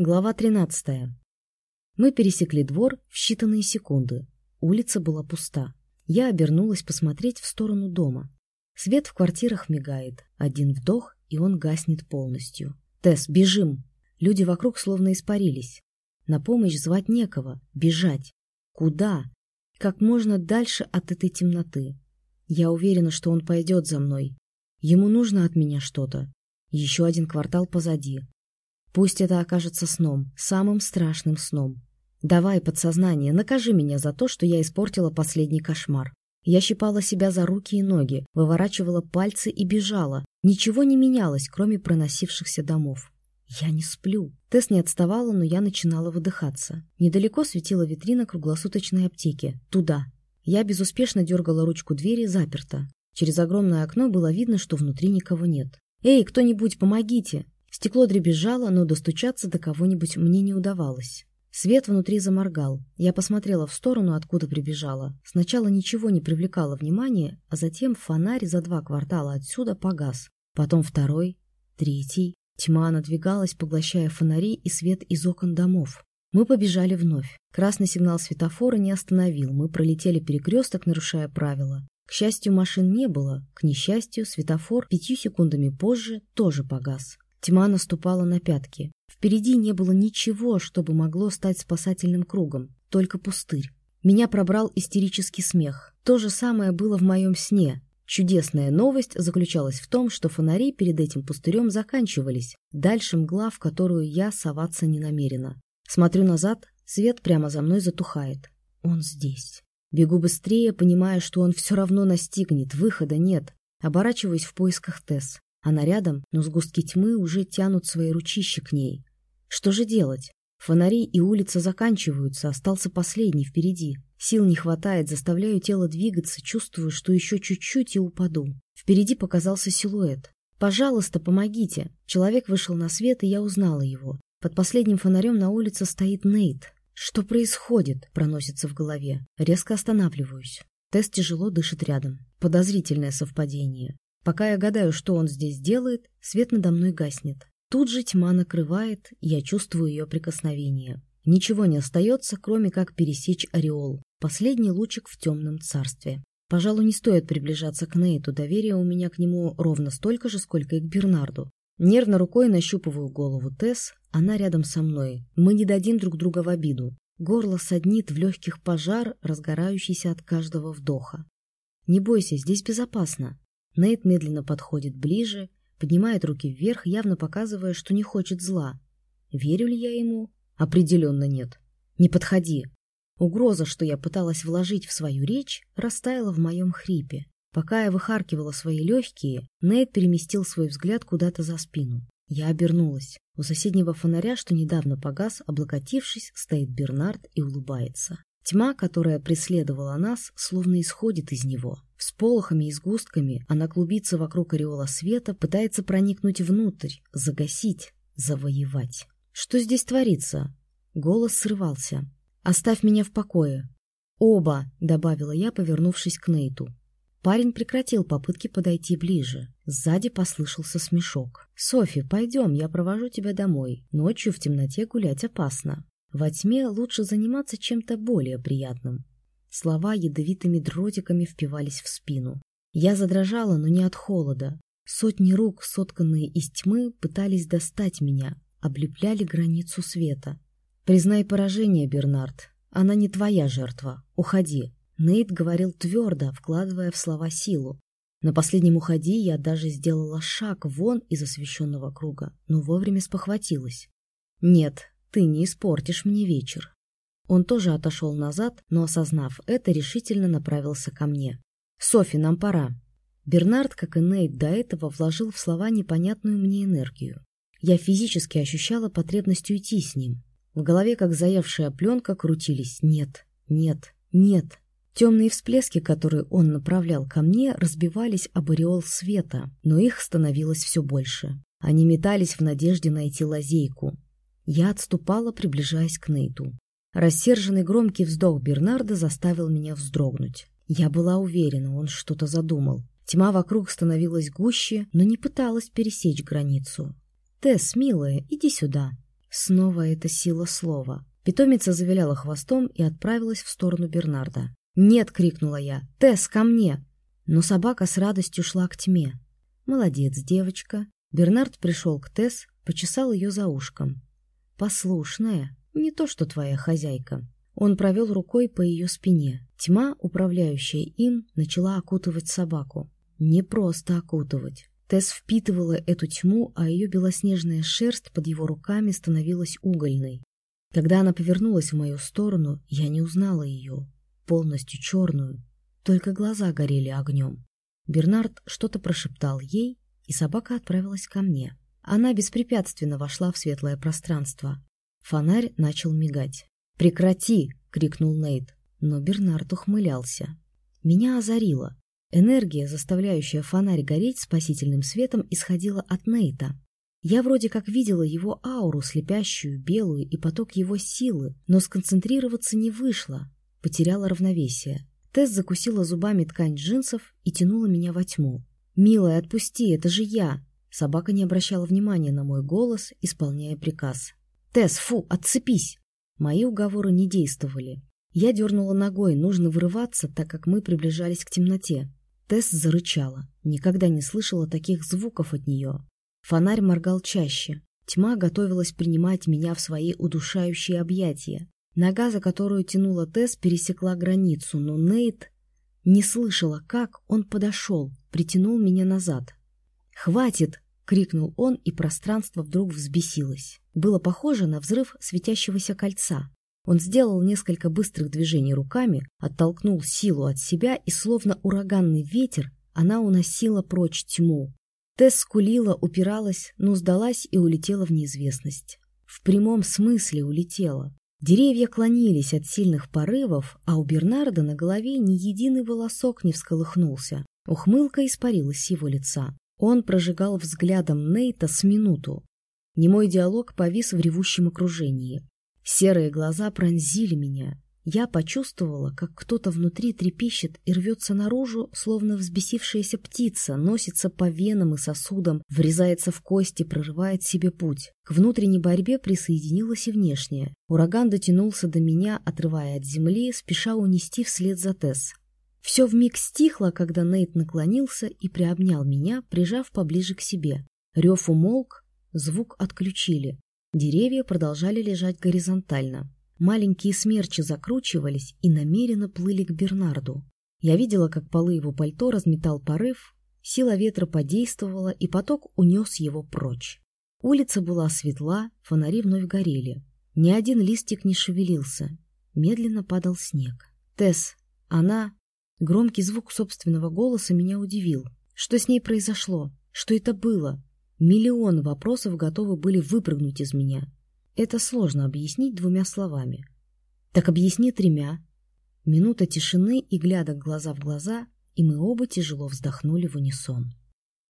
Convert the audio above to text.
Глава 13. Мы пересекли двор в считанные секунды. Улица была пуста. Я обернулась посмотреть в сторону дома. Свет в квартирах мигает. Один вдох, и он гаснет полностью. «Тесс, бежим!» Люди вокруг словно испарились. На помощь звать некого. Бежать. Куда? Как можно дальше от этой темноты. Я уверена, что он пойдет за мной. Ему нужно от меня что-то. Еще один квартал позади. Пусть это окажется сном, самым страшным сном. Давай, подсознание, накажи меня за то, что я испортила последний кошмар. Я щипала себя за руки и ноги, выворачивала пальцы и бежала. Ничего не менялось, кроме проносившихся домов. Я не сплю. Тесс не отставала, но я начинала выдыхаться. Недалеко светила витрина круглосуточной аптеки. Туда. Я безуспешно дергала ручку двери, заперта. Через огромное окно было видно, что внутри никого нет. «Эй, кто-нибудь, помогите!» Стекло дребезжало, но достучаться до кого-нибудь мне не удавалось. Свет внутри заморгал. Я посмотрела в сторону, откуда прибежала. Сначала ничего не привлекало внимания, а затем фонарь за два квартала отсюда погас. Потом второй, третий. Тьма надвигалась, поглощая фонари и свет из окон домов. Мы побежали вновь. Красный сигнал светофора не остановил. Мы пролетели перекресток, нарушая правила. К счастью, машин не было. К несчастью, светофор пятью секундами позже тоже погас. Тьма наступала на пятки. Впереди не было ничего, чтобы могло стать спасательным кругом, только пустырь. Меня пробрал истерический смех. То же самое было в моем сне. Чудесная новость заключалась в том, что фонари перед этим пустырем заканчивались, дальше мгла, в которую я соваться не намерена. Смотрю назад, свет прямо за мной затухает. Он здесь. Бегу быстрее, понимая, что он все равно настигнет, выхода нет. Оборачиваюсь в поисках Тесс. Она рядом, но сгустки тьмы уже тянут свои ручища к ней. Что же делать? Фонари и улица заканчиваются, остался последний впереди. Сил не хватает, заставляю тело двигаться, чувствую, что еще чуть-чуть и упаду. Впереди показался силуэт. «Пожалуйста, помогите!» Человек вышел на свет, и я узнала его. Под последним фонарем на улице стоит Нейт. «Что происходит?» — проносится в голове. Резко останавливаюсь. Тесс тяжело дышит рядом. Подозрительное совпадение. Пока я гадаю, что он здесь делает, свет надо мной гаснет. Тут же тьма накрывает, я чувствую ее прикосновение. Ничего не остается, кроме как пересечь ореол. Последний лучик в темном царстве. Пожалуй, не стоит приближаться к Нейту, доверия у меня к нему ровно столько же, сколько и к Бернарду. Нервно рукой нащупываю голову Тесс, она рядом со мной. Мы не дадим друг друга в обиду. Горло саднит в легких пожар, разгорающийся от каждого вдоха. Не бойся, здесь безопасно. Нейт медленно подходит ближе, поднимает руки вверх, явно показывая, что не хочет зла. Верю ли я ему? Определенно нет. Не подходи. Угроза, что я пыталась вложить в свою речь, растаяла в моем хрипе. Пока я выхаркивала свои легкие, Нейт переместил свой взгляд куда-то за спину. Я обернулась. У соседнего фонаря, что недавно погас, облокотившись, стоит Бернард и улыбается. Тьма, которая преследовала нас, словно исходит из него. Всполохами и сгустками она клубится вокруг ореола света, пытается проникнуть внутрь, загасить, завоевать. Что здесь творится? Голос срывался. «Оставь меня в покое». «Оба», — добавила я, повернувшись к Нейту. Парень прекратил попытки подойти ближе. Сзади послышался смешок. «Софи, пойдем, я провожу тебя домой. Ночью в темноте гулять опасно». Во тьме лучше заниматься чем-то более приятным. Слова ядовитыми дротиками впивались в спину. Я задрожала, но не от холода. Сотни рук, сотканные из тьмы, пытались достать меня, облепляли границу света. «Признай поражение, Бернард. Она не твоя жертва. Уходи». Нейт говорил твердо, вкладывая в слова силу. На последнем уходи я даже сделала шаг вон из освещенного круга, но вовремя спохватилась. «Нет, ты не испортишь мне вечер. Он тоже отошел назад, но, осознав это, решительно направился ко мне. «Софи, нам пора». Бернард, как и Нейт до этого, вложил в слова непонятную мне энергию. Я физически ощущала потребность уйти с ним. В голове, как заевшая пленка, крутились «нет, нет, нет». Темные всплески, которые он направлял ко мне, разбивались об ореол света, но их становилось все больше. Они метались в надежде найти лазейку, я отступала, приближаясь к Нейту. Рассерженный громкий вздох Бернарда заставил меня вздрогнуть. Я была уверена, он что-то задумал. Тьма вокруг становилась гуще, но не пыталась пересечь границу. «Тесс, милая, иди сюда». Снова эта сила слова. Питомица завиляла хвостом и отправилась в сторону Бернарда. «Нет!» — крикнула я. «Тесс, ко мне!» Но собака с радостью шла к тьме. «Молодец, девочка!» Бернард пришел к Тесс, почесал ее за ушком. «Послушная, не то что твоя хозяйка». Он провел рукой по ее спине. Тьма, управляющая им, начала окутывать собаку. Не просто окутывать. Тесс впитывала эту тьму, а ее белоснежная шерсть под его руками становилась угольной. Когда она повернулась в мою сторону, я не узнала ее, полностью черную, только глаза горели огнем. Бернард что-то прошептал ей, и собака отправилась ко мне. Она беспрепятственно вошла в светлое пространство. Фонарь начал мигать. «Прекрати!» — крикнул Нейт, но Бернард ухмылялся. Меня озарило. Энергия, заставляющая фонарь гореть спасительным светом, исходила от Нейта. Я вроде как видела его ауру, слепящую, белую, и поток его силы, но сконцентрироваться не вышло, потеряла равновесие. Тесс закусила зубами ткань джинсов и тянула меня во тьму. «Милая, отпусти, это же я!» Собака не обращала внимания на мой голос, исполняя приказ. «Тесс, фу, отцепись!» Мои уговоры не действовали. Я дернула ногой, нужно вырываться, так как мы приближались к темноте. Тесс зарычала. Никогда не слышала таких звуков от нее. Фонарь моргал чаще. Тьма готовилась принимать меня в свои удушающие объятия. Нога, за которую тянула Тесс, пересекла границу, но Нейт не слышала, как он подошел, притянул меня назад. «Хватит!» — крикнул он, и пространство вдруг взбесилось. Было похоже на взрыв светящегося кольца. Он сделал несколько быстрых движений руками, оттолкнул силу от себя, и словно ураганный ветер она уносила прочь тьму. Тесс скулила, упиралась, но сдалась и улетела в неизвестность. В прямом смысле улетела. Деревья клонились от сильных порывов, а у Бернарда на голове ни единый волосок не всколыхнулся. Ухмылка испарилась с его лица. Он прожигал взглядом Нейта с минуту. Немой диалог повис в ревущем окружении. Серые глаза пронзили меня. Я почувствовала, как кто-то внутри трепещет и рвется наружу, словно взбесившаяся птица, носится по венам и сосудам, врезается в кости, прорывает себе путь. К внутренней борьбе присоединилась и внешняя. Ураган дотянулся до меня, отрывая от земли, спеша унести вслед за Тесс. Все вмиг стихло, когда Нейт наклонился и приобнял меня, прижав поближе к себе. Рев умолк, звук отключили. Деревья продолжали лежать горизонтально. Маленькие смерчи закручивались и намеренно плыли к Бернарду. Я видела, как полы его пальто разметал порыв, сила ветра подействовала, и поток унес его прочь. Улица была светла, фонари вновь горели. Ни один листик не шевелился. Медленно падал снег. «Тесс, она...» Громкий звук собственного голоса меня удивил. Что с ней произошло? Что это было? Миллион вопросов готовы были выпрыгнуть из меня. Это сложно объяснить двумя словами. Так объясни тремя. Минута тишины и, глядя глаза в глаза, и мы оба тяжело вздохнули в унисон.